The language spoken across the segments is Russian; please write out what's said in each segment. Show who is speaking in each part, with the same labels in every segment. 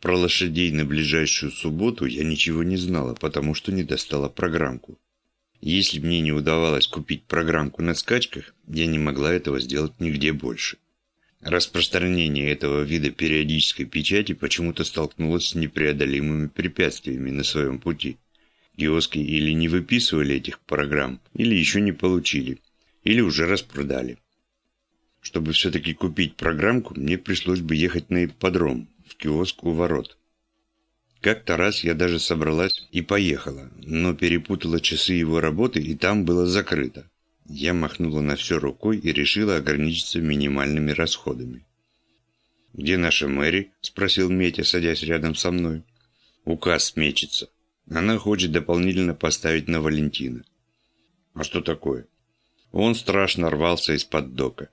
Speaker 1: Про лошадей на ближайшую субботу я ничего не знала, потому что не достала программку. Если мне не удавалось купить программку на скачках, я не могла этого сделать нигде больше. Распространение этого вида периодической печати почему-то столкнулось с непреодолимыми препятствиями на своем пути. Киоски или не выписывали этих программ, или еще не получили, или уже распродали. Чтобы все-таки купить программку, мне пришлось бы ехать на ипподром, в киоск у ворот. Как-то раз я даже собралась и поехала, но перепутала часы его работы, и там было закрыто. Я махнула на все рукой и решила ограничиться минимальными расходами. «Где наша Мэри?» – спросил Метя, садясь рядом со мной. «Указ мечется. Она хочет дополнительно поставить на Валентина». «А что такое?» Он страшно рвался из-под дока.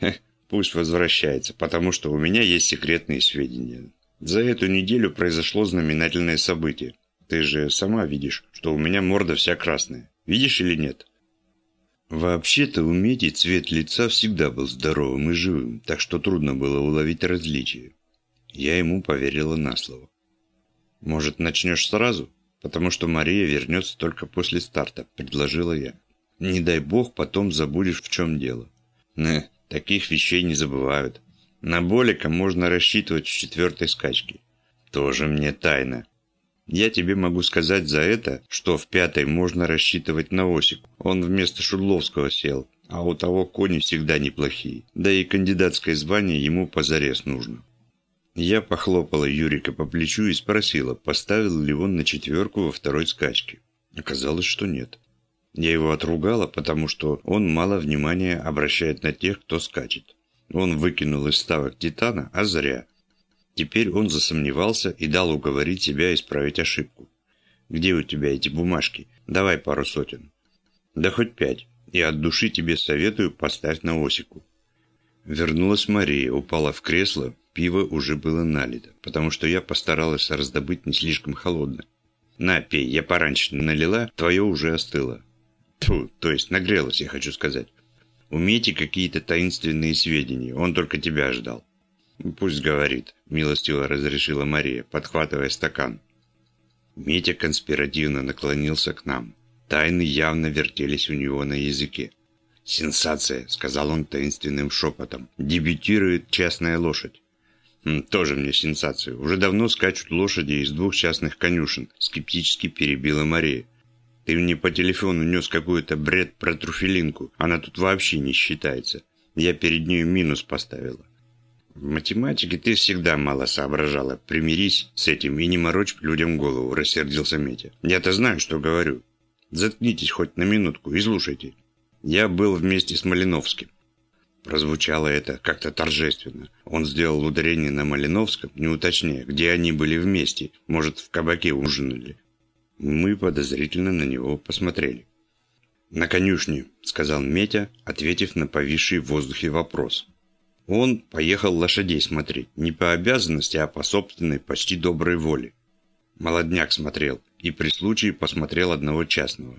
Speaker 1: Хех, пусть возвращается, потому что у меня есть секретные сведения. За эту неделю произошло знаменательное событие. Ты же сама видишь, что у меня морда вся красная. Видишь или нет? Вообще-то у Меди цвет лица всегда был здоровым и живым, так что трудно было уловить различия. Я ему поверила на слово. «Может, начнешь сразу? Потому что Мария вернется только после старта», – предложила я. «Не дай бог, потом забудешь, в чем дело». «Не, таких вещей не забывают. На Болика можно рассчитывать в четвертой скачке. Тоже мне тайна. Я тебе могу сказать за это, что в пятой можно рассчитывать на Осику. Он вместо Шудловского сел, а у того кони всегда неплохие. Да и кандидатское звание ему позарез нужно. Я похлопала Юрика по плечу и спросила, поставил ли он на четверку во второй скачке. Оказалось, что нет. Я его отругала, потому что он мало внимания обращает на тех, кто скачет. Он выкинул из ставок Титана, а зря. Теперь он засомневался и дал уговорить себя исправить ошибку. «Где у тебя эти бумажки? Давай пару сотен». «Да хоть пять. И от души тебе советую поставь на Осику». Вернулась Мария, упала в кресло, пиво уже было налито, потому что я постаралась раздобыть не слишком холодное. «На, пей, я пораньше налила, твое уже остыло». Тьфу, то есть нагрелось, я хочу сказать. Умейте какие-то таинственные сведения, он только тебя ждал. Пусть говорит, милостиво разрешила Мария, подхватывая стакан. Митя конспиративно наклонился к нам. Тайны явно вертелись у него на языке. «Сенсация», — сказал он таинственным шепотом. «Дебютирует частная лошадь». «Тоже мне сенсация. Уже давно скачут лошади из двух частных конюшен», — скептически перебила Мария. Ты мне по телефону нес какой-то бред про труфелинку. Она тут вообще не считается. Я перед нею минус поставила. В математике ты всегда мало соображала. Примирись с этим и не морочь людям голову, рассердился Метя. Я-то знаю, что говорю. Заткнитесь хоть на минутку и слушайте. Я был вместе с Малиновским. Прозвучало это как-то торжественно. Он сделал ударение на Малиновском, не уточняя, где они были вместе. Может, в кабаке ужинали. Мы подозрительно на него посмотрели. «На конюшне», — сказал Метя, ответив на повисший в воздухе вопрос. Он поехал лошадей смотреть, не по обязанности, а по собственной, почти доброй воле. Молодняк смотрел, и при случае посмотрел одного частного.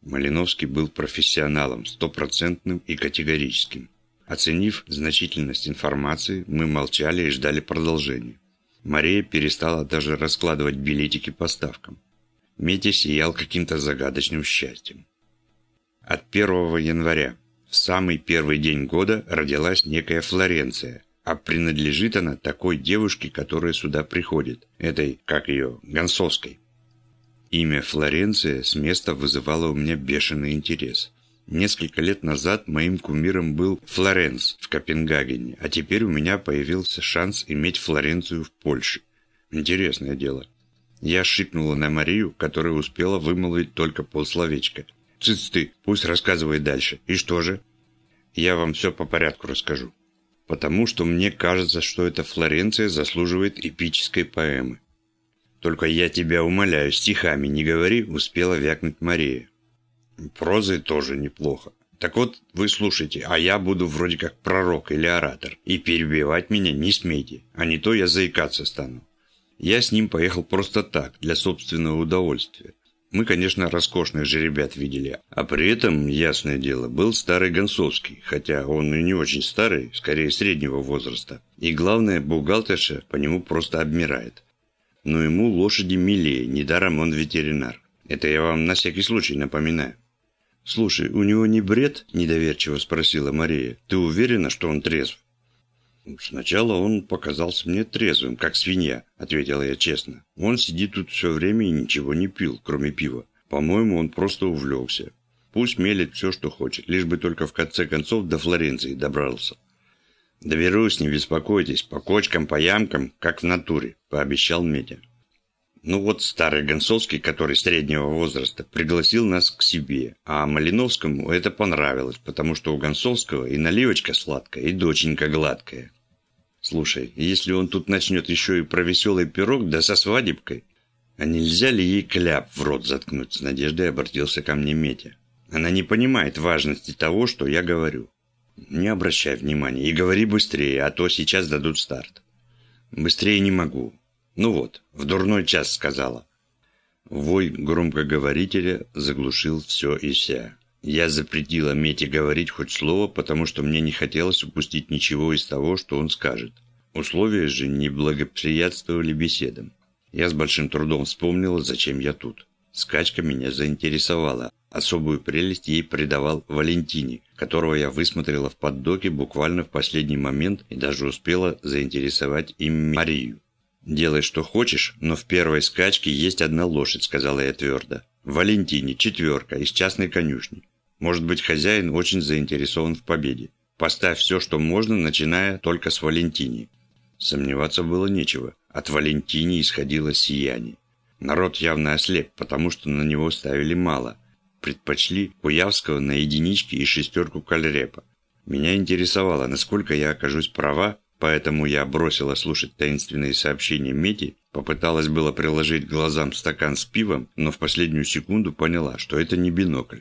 Speaker 1: Малиновский был профессионалом, стопроцентным и категорическим. Оценив значительность информации, мы молчали и ждали продолжения. Мария перестала даже раскладывать билетики по ставкам. Митя сиял каким-то загадочным счастьем. От 1 января, в самый первый день года, родилась некая Флоренция, а принадлежит она такой девушке, которая сюда приходит, этой, как ее, Гонсовской. Имя Флоренция с места вызывало у меня бешеный интерес. Несколько лет назад моим кумиром был Флоренс в Копенгагене, а теперь у меня появился шанс иметь Флоренцию в Польше. Интересное дело. Я шикнула на Марию, которая успела вымолвить только полсловечка. «Цыц ты, пусть рассказывает дальше. И что же?» «Я вам все по порядку расскажу. Потому что мне кажется, что эта Флоренция заслуживает эпической поэмы». «Только я тебя умоляю, стихами не говори», — успела вякнуть Мария. «Прозой тоже неплохо. Так вот, вы слушайте, а я буду вроде как пророк или оратор, и перебивать меня не смейте, а не то я заикаться стану. Я с ним поехал просто так, для собственного удовольствия. Мы, конечно, роскошных же ребят видели, а при этом, ясное дело, был старый Гонцовский, хотя он и не очень старый, скорее среднего возраста. И главное, бухгалтерша по нему просто обмирает. Но ему лошади милее, недаром он ветеринар. Это я вам на всякий случай напоминаю. «Слушай, у него не бред?» – недоверчиво спросила Мария. «Ты уверена, что он трезв?» «Сначала он показался мне трезвым, как свинья», — ответила я честно. «Он сидит тут все время и ничего не пил, кроме пива. По-моему, он просто увлекся. Пусть мелет все, что хочет, лишь бы только в конце концов до Флоренции добрался». «Доберусь, не беспокойтесь, по кочкам, по ямкам, как в натуре», — пообещал Медя. Ну вот старый Гонцовский, который среднего возраста, пригласил нас к себе, а Малиновскому это понравилось, потому что у Гонцовского и наливочка сладкая, и доченька гладкая. Слушай, если он тут начнет еще и про веселый пирог, да со свадебкой, а нельзя ли ей кляп в рот заткнуть? С надеждой обратился ко мне Метя. Она не понимает важности того, что я говорю. Не обращай внимания и говори быстрее, а то сейчас дадут старт. Быстрее не могу. Ну вот, в дурной час сказала. Вой громкоговорителя заглушил все и вся. Я запретила Мете говорить хоть слово, потому что мне не хотелось упустить ничего из того, что он скажет. Условия же не благоприятствовали беседам. Я с большим трудом вспомнила, зачем я тут. Скачка меня заинтересовала. Особую прелесть ей придавал Валентине, которого я высмотрела в поддоке буквально в последний момент и даже успела заинтересовать им Марию. «Делай, что хочешь, но в первой скачке есть одна лошадь», — сказала я твердо. «Валентине, четверка, из частной конюшни. Может быть, хозяин очень заинтересован в победе. Поставь все, что можно, начиная только с Валентини. Сомневаться было нечего. От Валентини исходило сияние. Народ явно ослеп, потому что на него ставили мало. Предпочли Куявского на единичке и шестерку Кальрепа. Меня интересовало, насколько я окажусь права, поэтому я бросила слушать таинственные сообщения Мети, попыталась было приложить глазам стакан с пивом, но в последнюю секунду поняла, что это не бинокль.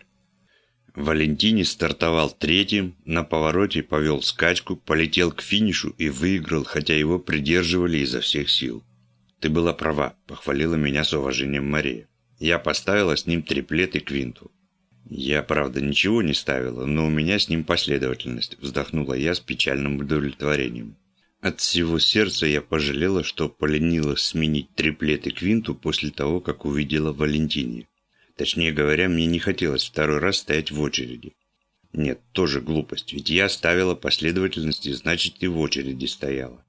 Speaker 1: Валентини стартовал третьим, на повороте повел скачку, полетел к финишу и выиграл, хотя его придерживали изо всех сил. «Ты была права», – похвалила меня с уважением Мария. «Я поставила с ним триплет и квинту». «Я, правда, ничего не ставила, но у меня с ним последовательность», – вздохнула я с печальным удовлетворением. От всего сердца я пожалела, что поленилась сменить триплет и квинту после того, как увидела Валентини. Точнее говоря, мне не хотелось второй раз стоять в очереди. Нет, тоже глупость, ведь я ставила последовательности, значит и в очереди стояла.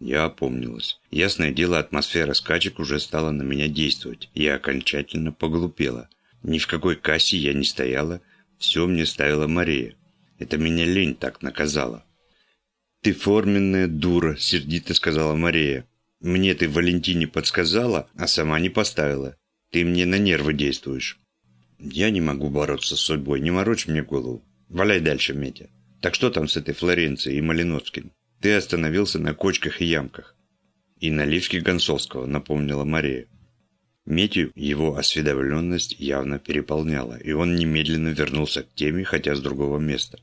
Speaker 1: Я опомнилась. Ясное дело, атмосфера скачек уже стала на меня действовать. Я окончательно поглупела. Ни в какой кассе я не стояла, все мне ставила Мария. Это меня лень так наказала. «Ты форменная дура», — сердито сказала Мария. «Мне ты Валентине подсказала, а сама не поставила. Ты мне на нервы действуешь. Я не могу бороться с судьбой, не морочь мне голову. Валяй дальше, Метя. Так что там с этой Флоренцией и Малиновским? Ты остановился на кочках и ямках. И на лишке Гонцовского, напомнила Мария. Метью его осведомленность явно переполняла, и он немедленно вернулся к теме, хотя с другого места.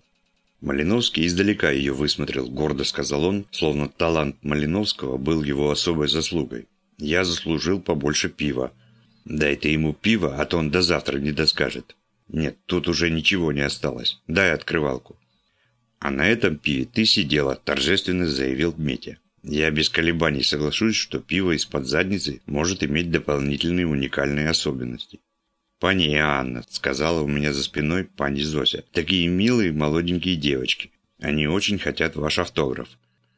Speaker 1: Малиновский издалека ее высмотрел, гордо сказал он, словно талант Малиновского был его особой заслугой. «Я заслужил побольше пива, Дай ты ему пиво, а то он до завтра не доскажет. Нет, тут уже ничего не осталось. Дай открывалку. А на этом пиве ты сидела, торжественно заявил Метя. Я без колебаний соглашусь, что пиво из-под задницы может иметь дополнительные уникальные особенности. «Пани Анна», — сказала у меня за спиной пани Зося, — «такие милые молоденькие девочки. Они очень хотят ваш автограф».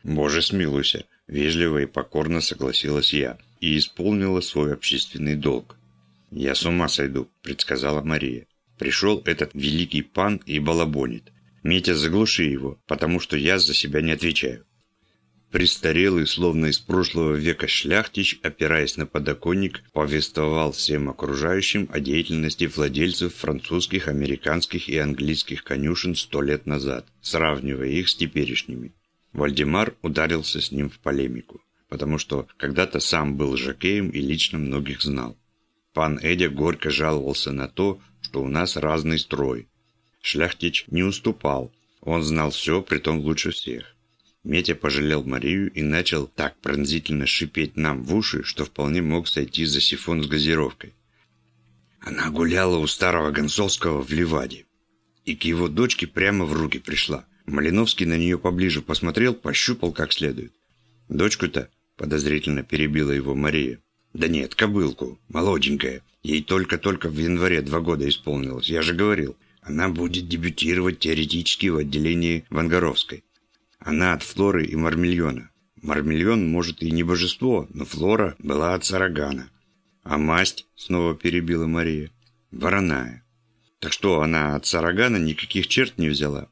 Speaker 1: «Боже, смилуйся», — вежливо и покорно согласилась я и исполнила свой общественный долг. «Я с ума сойду», – предсказала Мария. «Пришел этот великий пан и балабонит. Митя, заглуши его, потому что я за себя не отвечаю». Престарелый, словно из прошлого века шляхтич, опираясь на подоконник, повествовал всем окружающим о деятельности владельцев французских, американских и английских конюшен сто лет назад, сравнивая их с теперешними. Вальдемар ударился с ним в полемику, потому что когда-то сам был жокеем и лично многих знал. Пан Эдя горько жаловался на то, что у нас разный строй. Шляхтич не уступал. Он знал все, притом лучше всех. Метя пожалел Марию и начал так пронзительно шипеть нам в уши, что вполне мог сойти за сифон с газировкой. Она гуляла у старого Гонцовского в Ливаде. И к его дочке прямо в руки пришла. Малиновский на нее поближе посмотрел, пощупал как следует. «Дочку-то?» – подозрительно перебила его Мария. «Да нет, кобылку, молоденькая. Ей только-только в январе два года исполнилось. Я же говорил, она будет дебютировать теоретически в отделении Вангаровской. Она от Флоры и Мармельона. Мармельон, может, и не божество, но Флора была от Сарагана. А масть, снова перебила Мария, вороная. Так что, она от Сарагана никаких черт не взяла?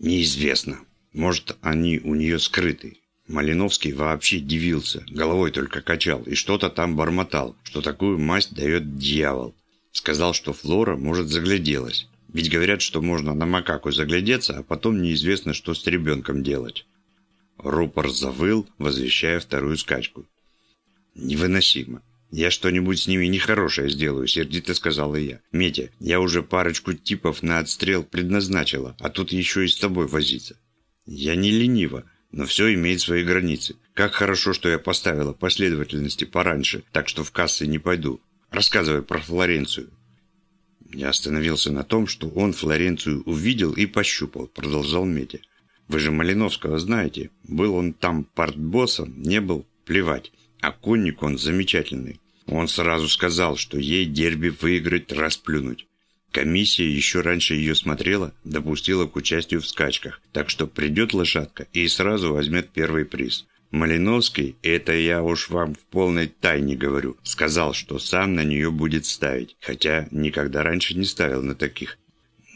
Speaker 1: Неизвестно. Может, они у нее скрыты. Малиновский вообще дивился, головой только качал и что-то там бормотал, что такую масть дает дьявол. Сказал, что Флора, может, загляделась. Ведь говорят, что можно на макаку заглядеться, а потом неизвестно, что с ребенком делать. Рупор завыл, возвещая вторую скачку. «Невыносимо. Я что-нибудь с ними нехорошее сделаю», — сердито сказала я. «Метя, я уже парочку типов на отстрел предназначила, а тут еще и с тобой возиться». «Я не ленива, но все имеет свои границы. Как хорошо, что я поставила последовательности пораньше, так что в кассы не пойду. Рассказывай про Флоренцию». Я остановился на том, что он Флоренцию увидел и пощупал, продолжал Метя. Вы же Малиновского знаете. Был он там партбоссом, не был, плевать. А конник он замечательный. Он сразу сказал, что ей дерби выиграть, расплюнуть. Комиссия еще раньше ее смотрела, допустила к участию в скачках, так что придет лошадка и сразу возьмет первый приз. Малиновский, это я уж вам в полной тайне говорю, сказал, что сам на нее будет ставить, хотя никогда раньше не ставил на таких.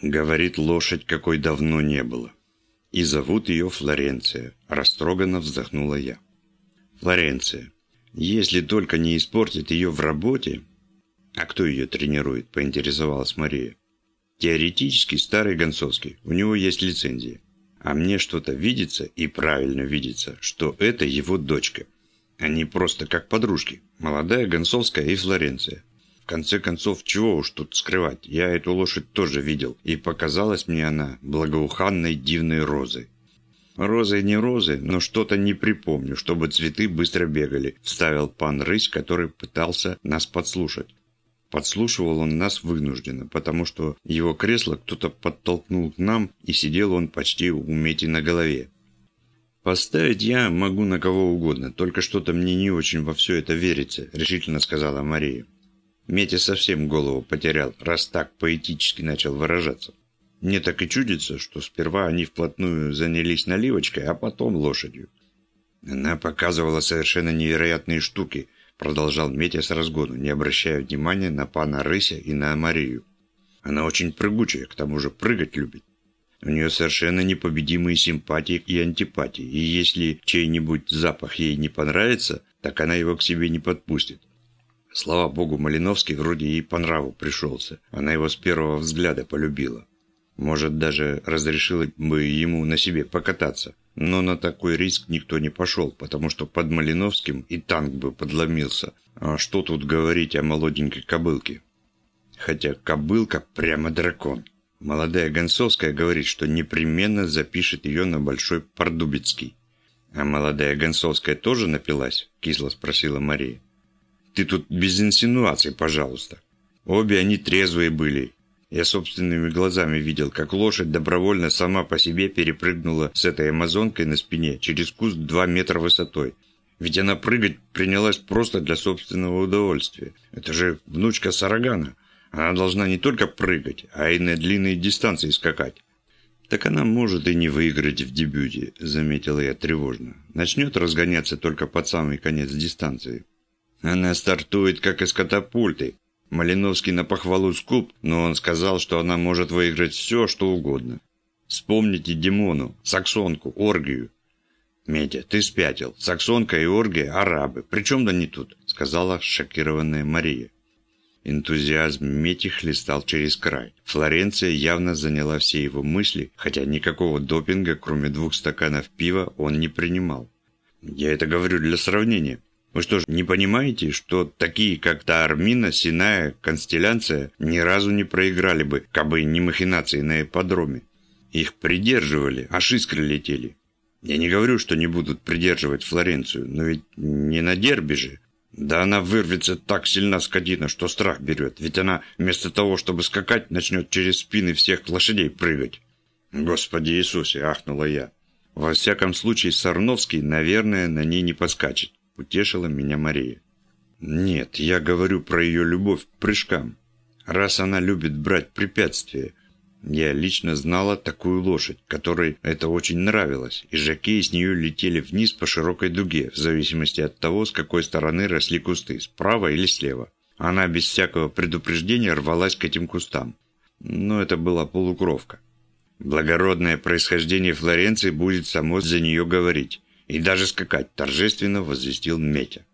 Speaker 1: Говорит, лошадь какой давно не было. И зовут ее Флоренция, растроганно вздохнула я. Флоренция. Если только не испортит ее в работе... А кто ее тренирует, поинтересовалась Мария. Теоретически старый Гонцовский, у него есть лицензия. А мне что-то видится, и правильно видится, что это его дочка. Они просто как подружки. Молодая Гонцовская и Флоренция. В конце концов, чего уж тут скрывать, я эту лошадь тоже видел, и показалась мне она благоуханной дивной розой. Розы не розы, но что-то не припомню, чтобы цветы быстро бегали, вставил пан Рысь, который пытался нас подслушать. Подслушивал он нас вынужденно, потому что его кресло кто-то подтолкнул к нам, и сидел он почти у Мети на голове. «Поставить я могу на кого угодно, только что-то мне не очень во все это верится», – решительно сказала Мария. Метя совсем голову потерял, раз так поэтически начал выражаться. Мне так и чудится, что сперва они вплотную занялись наливочкой, а потом лошадью. Она показывала совершенно невероятные штуки, продолжал Метя с разгону, не обращая внимания на пана Рыся и на Марию. Она очень прыгучая, к тому же прыгать любит. У нее совершенно непобедимые симпатии и антипатии, и если чей-нибудь запах ей не понравится, так она его к себе не подпустит. Слава богу, Малиновский вроде ей по нраву пришелся. Она его с первого взгляда полюбила. Может, даже разрешила бы ему на себе покататься. Но на такой риск никто не пошел, потому что под Малиновским и танк бы подломился. А что тут говорить о молоденькой кобылке? Хотя кобылка прямо дракон. Молодая Гонцовская говорит, что непременно запишет ее на Большой Пордубицкий. «А молодая Гонцовская тоже напилась?» – кисло спросила Мария. «Ты тут без инсинуаций, пожалуйста. Обе они трезвые были, я собственными глазами видел, как лошадь добровольно сама по себе перепрыгнула с этой амазонкой на спине через куст два метра высотой. Ведь она прыгать принялась просто для собственного удовольствия. Это же внучка Сарагана. Она должна не только прыгать, а и на длинные дистанции скакать. «Так она может и не выиграть в дебюте», – заметила я тревожно. «Начнет разгоняться только под самый конец дистанции». «Она стартует, как из катапульты», Малиновский на похвалу скуп, но он сказал, что она может выиграть все, что угодно. Вспомните Димону, Саксонку, Оргию. «Медя, ты спятил. Саксонка и Оргия – арабы. Причем они тут?» – сказала шокированная Мария. Энтузиазм Мети хлестал через край. Флоренция явно заняла все его мысли, хотя никакого допинга, кроме двух стаканов пива, он не принимал. Я это говорю для сравнения. Вы что ж, не понимаете, что такие, как та Армина, Синая, Констелляция, ни разу не проиграли бы, кабы не махинации на ипподроме? Их придерживали, аж искры летели. Я не говорю, что не будут придерживать Флоренцию, но ведь не на дерби же. Да она вырвется так сильно, скотина, что страх берет. Ведь она вместо того, чтобы скакать, начнет через спины всех лошадей прыгать. Господи Иисусе, ахнула я. Во всяком случае, Сарновский, наверное, на ней не поскачет. Утешила меня Мария. Нет, я говорю про ее любовь к прыжкам. Раз она любит брать препятствия, я лично знала такую лошадь, которой это очень нравилось, и жаки с нее летели вниз по широкой дуге, в зависимости от того, с какой стороны росли кусты, справа или слева. Она без всякого предупреждения рвалась к этим кустам. Но это была полукровка. Благородное происхождение Флоренции будет само за нее говорить. И даже скакать торжественно возвестил Метя.